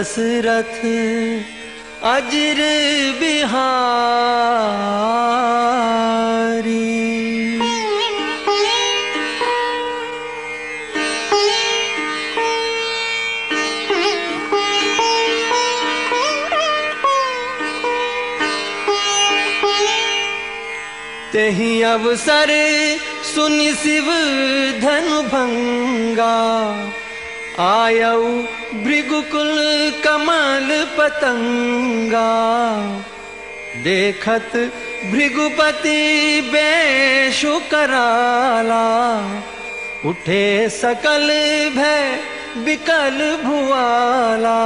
दशरथ अजर बिहारी। तेहि अवसर सुनि शिव धनु भंगा आयऊ भृगुकुल कमल पतंगा। देखत भृगुपति बेशु कराला। उठे सकल भय विकल भुआला।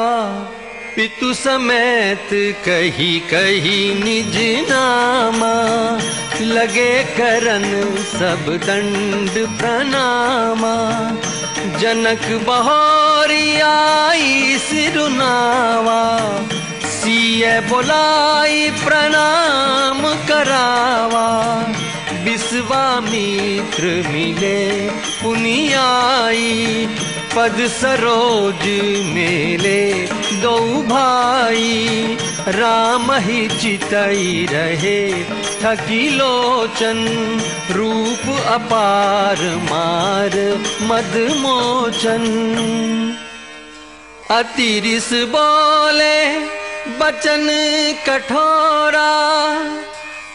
पितु समेत कही कही निज नामा। लगे करन सब दंड प्रणामा। जनक बहोरी आई सिरुनावा सीए बोलाई प्रणाम करावा। विश्वामित्र मिले पुनियाई पद सरोज मेले दो भाई, राम ही चितई रहे थकी लोचन रूप अपार मार मद मोचन अतिरिस बोले, बचन कठोरा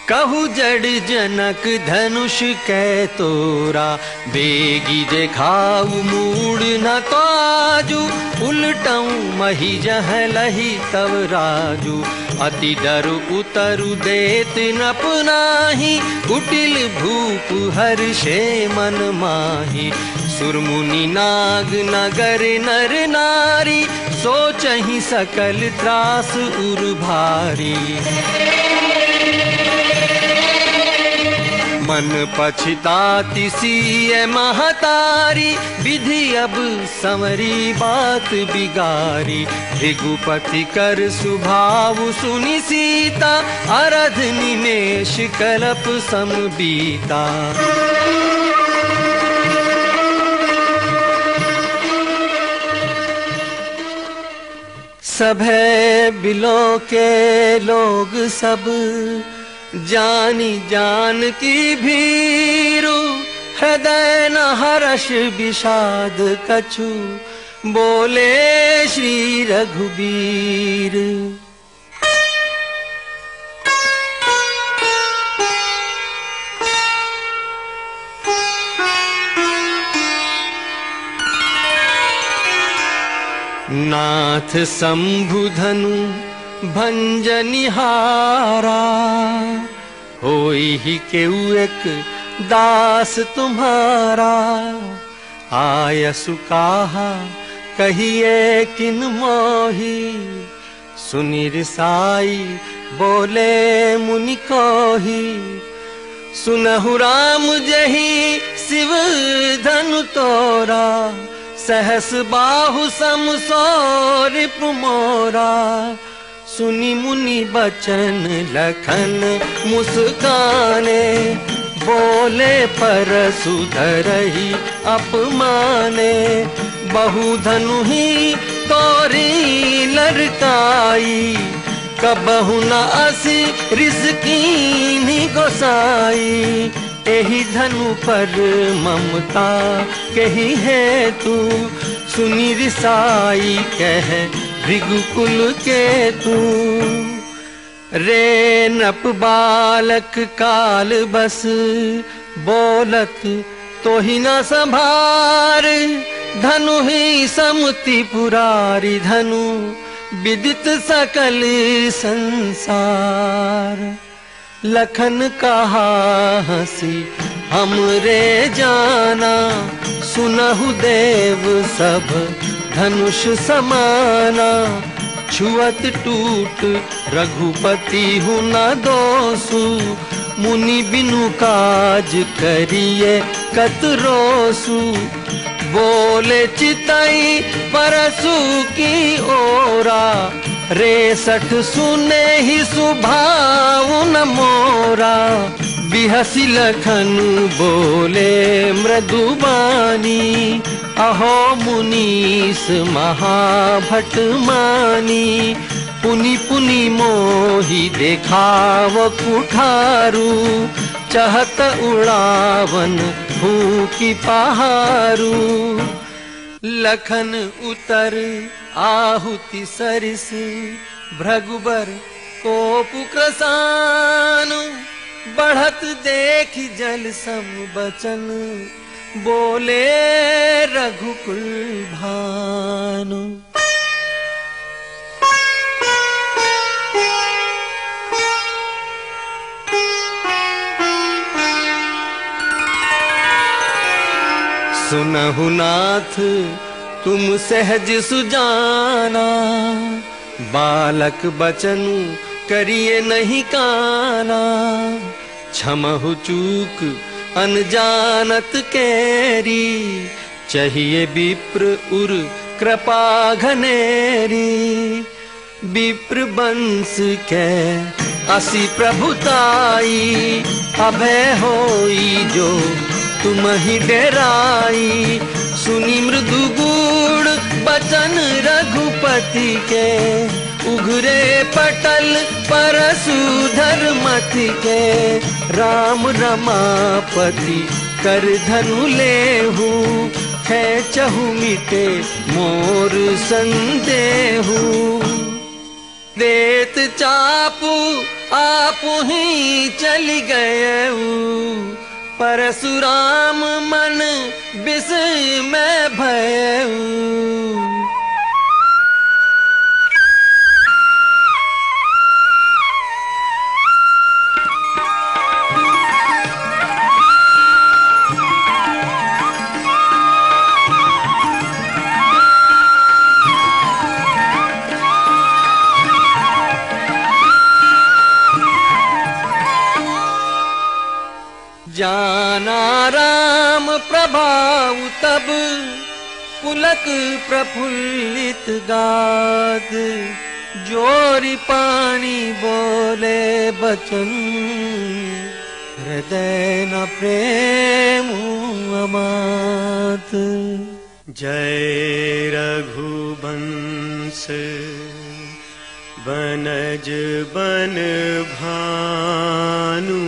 कहु जड़ जनक धनुष कै तोरा बेगी देखाऊ मूड न आजू उलटऊ मही जह लही तव राजू। अति डर उतरु देत न पुनाही कुटिल भूप हर्षे मन माही। सुरमुनि नाग नगर नर नारी सोचही सकल त्रास उर भारी मन पछताती सी महतारी। विधि अब समरी बात बिगारी। भृगुपति कर सुभाव सुनि सीता। अरध निमेश कलप सम बीता। सभे बिलो के लोग सब जानी जान की भीरु हृदय न हर्ष विषाद कछु बोले श्री रघुबीर। नाथ शंभुधनु भंजनिहारा, होई ही केऊ एक दास तुम्हारा। आय सुकाहा कहिए किन मोही, सुनिर साई बोले मुनि कोही। सुनहु राम जही शिव धनु तोरा, सहस बाहु सम मोरा। सुनी मुनि बचन लखन मुस्काने, बोले पर सुधरही अपमाने, बहु धनु ही तोरी लड़काई कबहु न असी रिसकी गोसाई। एही धनु पर ममता कही है तू, सुनी रिसाई कह भृगुकुल के तू रे नप बालक काल बस बोलत तो ही न संभार। धनु ही समति पुरारी धनु विदित सकल संसार। लखन कहा हंसी हमरे जाना सुनहु देव सब धनुष समाना, छुअत टूट, रघुपति हूँ दोसु। मुनि बिनु काज करिए कतरोसु बोले चितई परसु की ओरा रेसठ सुने ही सुभाव मोरा। बिहसी लखन बोले मृदुबानी अहो मुनीस महाभट मानी, पुनि पुनि मोही देखाव कुठारू, चहत उड़ावन फूकी पहारू। लखन उतर आहुति सरिस भृगुबर कोप क्रसान बढ़त देख जल सम बचन। बोले रघुकुल भानु सुनहु नाथ, तुम सहज सुजाना। बालक बचन करिए नहीं काना। क्षमहु चूक अनजानत कैरी, चाहिए विप्र उर कृपा घनेरी विप्र बंस के असी प्रभुताई, अभय होई जो तुम ही डेराई। सुनी मृदु गुण बचन रघुपति के उघरे पटल परसु धर्मति के। राम रमापति कर धनु लेहू खेचहु मिटे मोर संदेहू। देत चापू आप ही चली गए परशुराम मन बिस में भयऊ। पुलक प्रफुल्लित गाद जोरी पानी बोले बचन। हृदय न प्रेम अमात। जय रघुवंश बनज बन भानु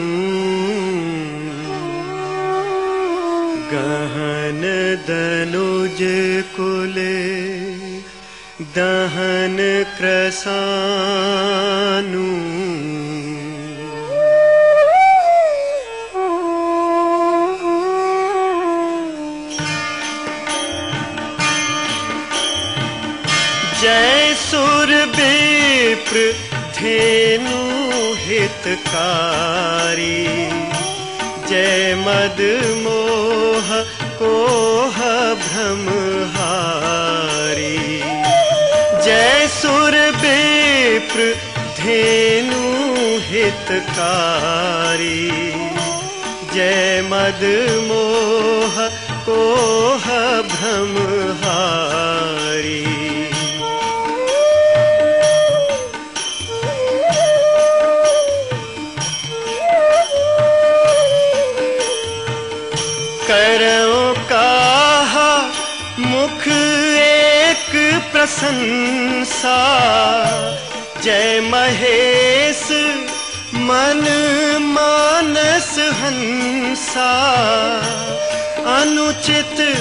दनुज कुले दहन क्रसानु जय सुर विप्र धेनु हितकारी। जय मद मोह कोह भ्रमहारी जय सुर विप्र धेनु हितकारी। जय मद मोह कोह भ्रमहारी करो प्रशंसा। जय महेश, मन मानस हंसा। अनुचित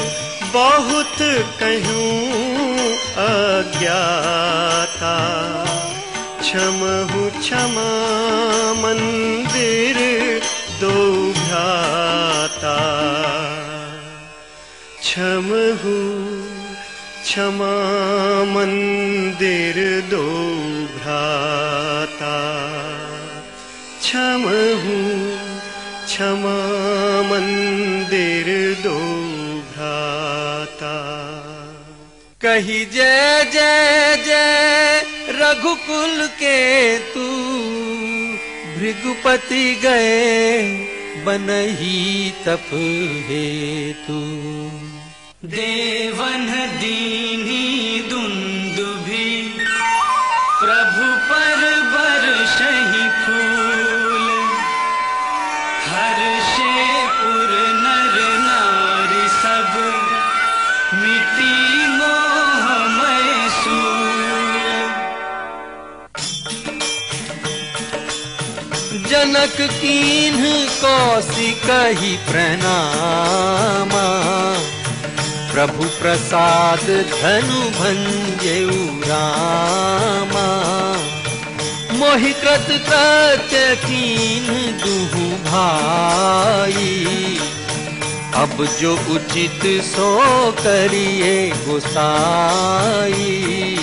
बहुत कहूँ अज्ञाता। क्षमहु क्षमा मंदिर दो भ्राता। क्षमहु क्षमा मंदिर दो भ्राता। क्षमहु क्षमा मंदिर दो भ्राता। कही जय जय जय रघुकुल के तू। भृगुपति गए बनही तप हेतु। देवन दीनी दुंदुभी प्रभु पर बर सही फूल। हर से पुर नर नारी सब, मिटी जनक कीन कौशिक ही प्रणामा। प्रभु प्रसाद धनु भंजेउ रामा। मोहि कृत कृत्य कीन दुहु भाई। अब जो उचित सो करिए गोसाई।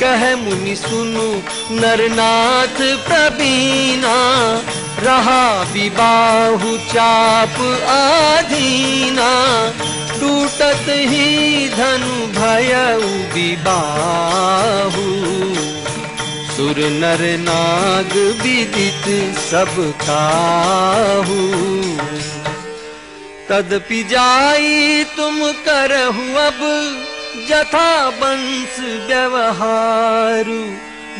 कह मुनि सुनु, नरनाथ प्रबीना रहा विबाहु चाप आधीना। टूटत ही धनु भय विबाहु। सुर नर नाग विदित सब काहू। तदपि जाई तुम करहु अब जथा बंश व्यवहारु।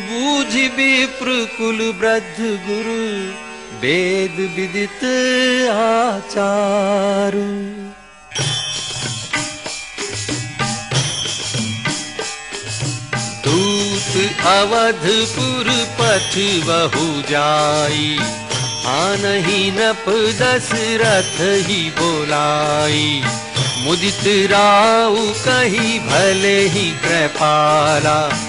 बूझ विप्र कुल वृद्ध गुरु, वेद विदित आचारु। अवधपुर पथ बहु जाई। आनही नप दशरथ ही बोलाई। मुदित राउ कही भले ही कृपाला।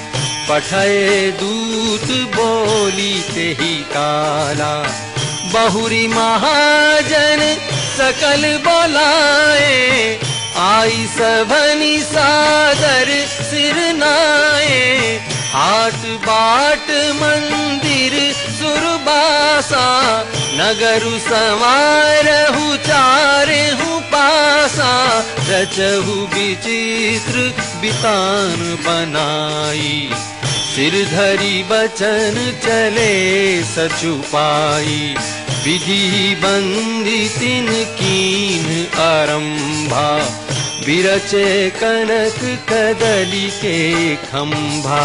पठय दूत बोली ते ही काला। बहुरी महाजन सकल बोलाए। आई सभनी सादर सिर नाए। हाट बाट मंदिर सुरबासा नगरु समारहु चारहु पासा रचहु विचित्र बितान बनाई। सिर धरी बचन चले विधि बंदी तिन कीन आरंभा बिरचे कनक कदली के खंभा।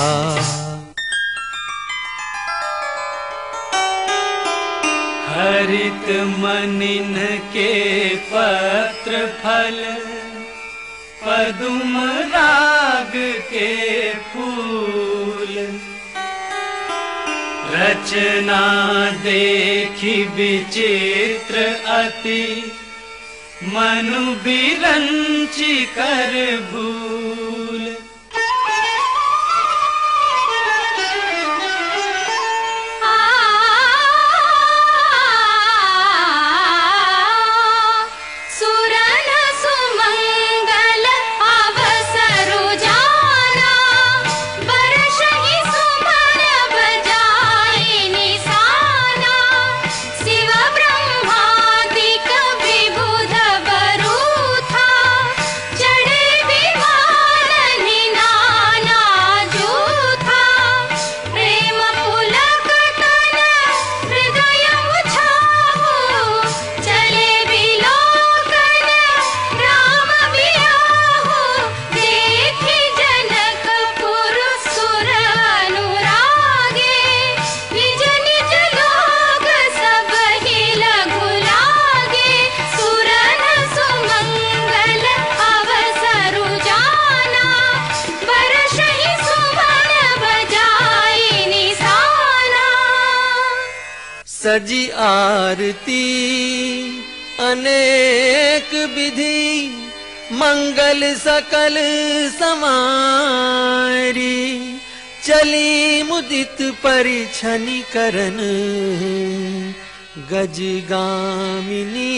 हरित मनिन के पत्र फल पदुम राग के फूल। रचना देखी विचित्र अति मनु विरञ्चि करभू सजी आरती अनेक विधि मंगल सकल समारी चली मुदित परिछनि करन गज गामिनी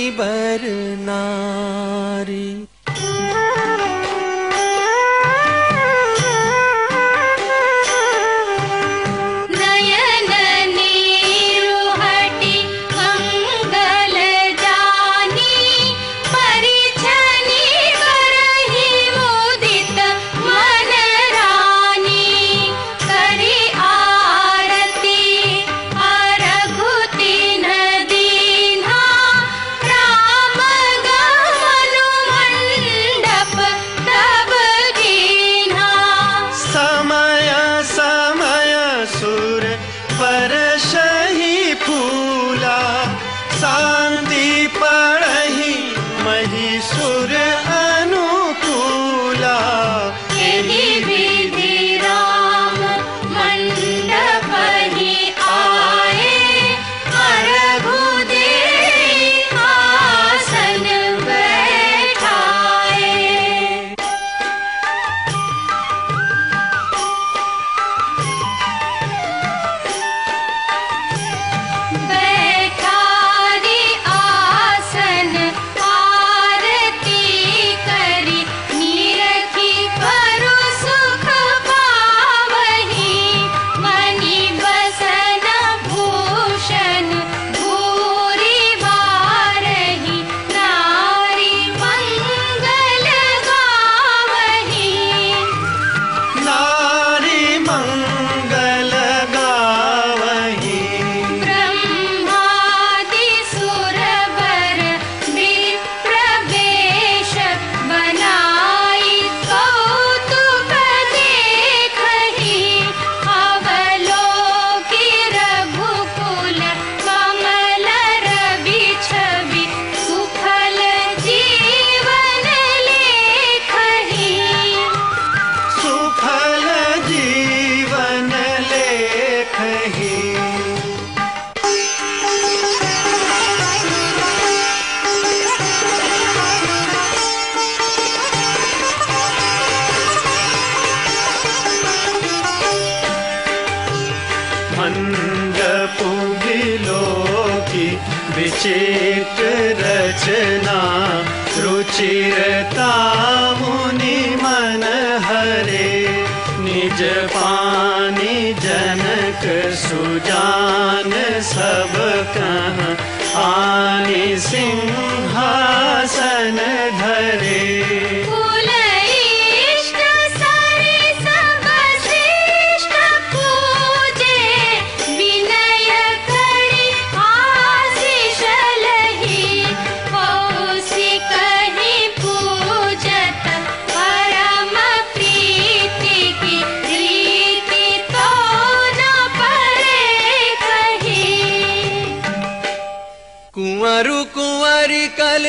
कुंवरी कल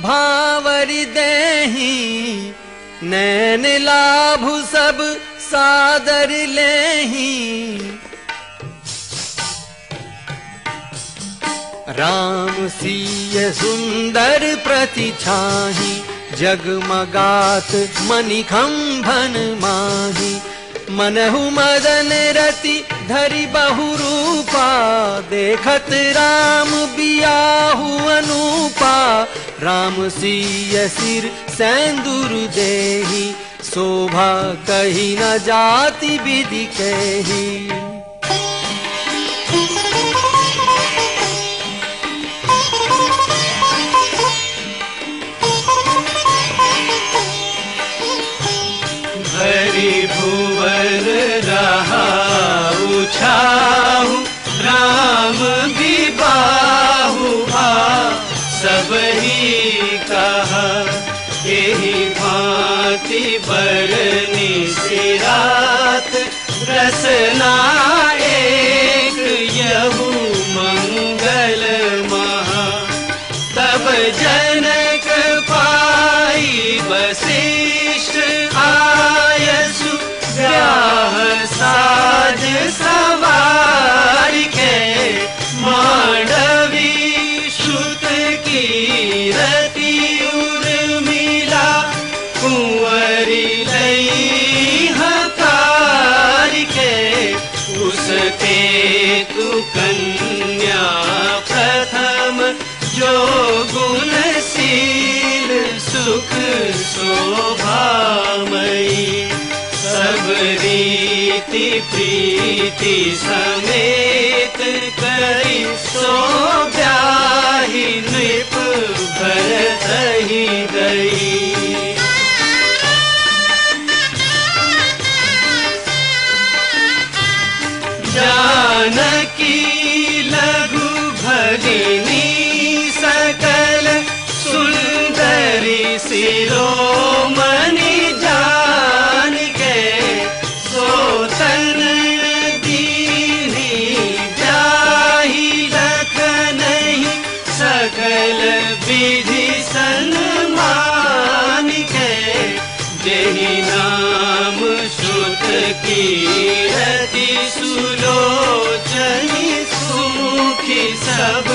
भावरी देही नैन लाभ सब सादर लेही। राम सीय सुंदर प्रति छाही जगमगात मणिखंभन माही। मनहु मदन रति धरि बहु रूपा देखत राम बियाहु अनुपा। राम सीय सिर सेंदुर देही। शोभा कही न जाति विधि कही। हरि भुवन रहा उछाहु रसना शोभामयी सब रीति प्रीति समेत करी सो ब्याही नृप भरत ही गई। जानकी सुमुखी सब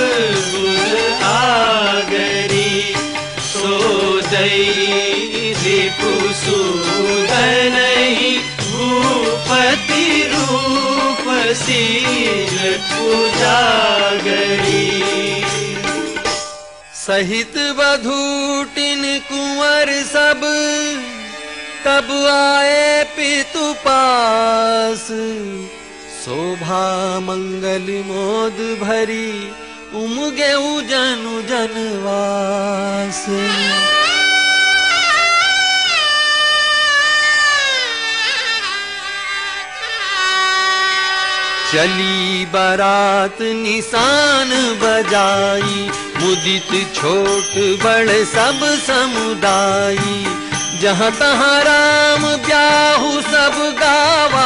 गुण आगरी। सो रिपु सुदनहि भूपति रूप शील पूजागरी सहित बधूटिन कुंवर सब तब आए पितु पास। शोभा मंगल मोद भरी उमगे जनु जनवास चली बारात निशान बजाई मुदित छोट बड़ सब समुदाई जहाँ तहाँ राम ब्याहु सब गावा,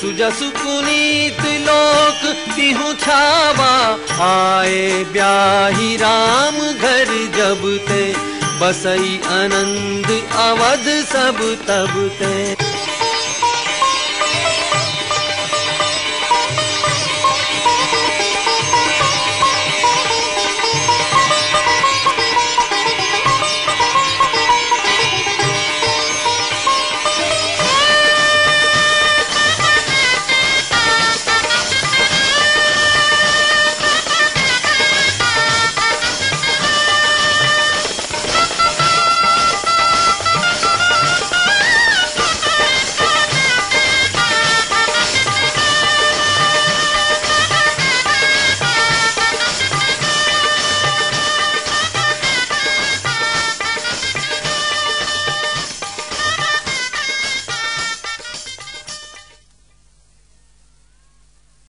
सुजसु पुनीत लोक तिहु छावा। आए ब्याही राम घर जब ते, बसई आनंद अवध सब तब ते।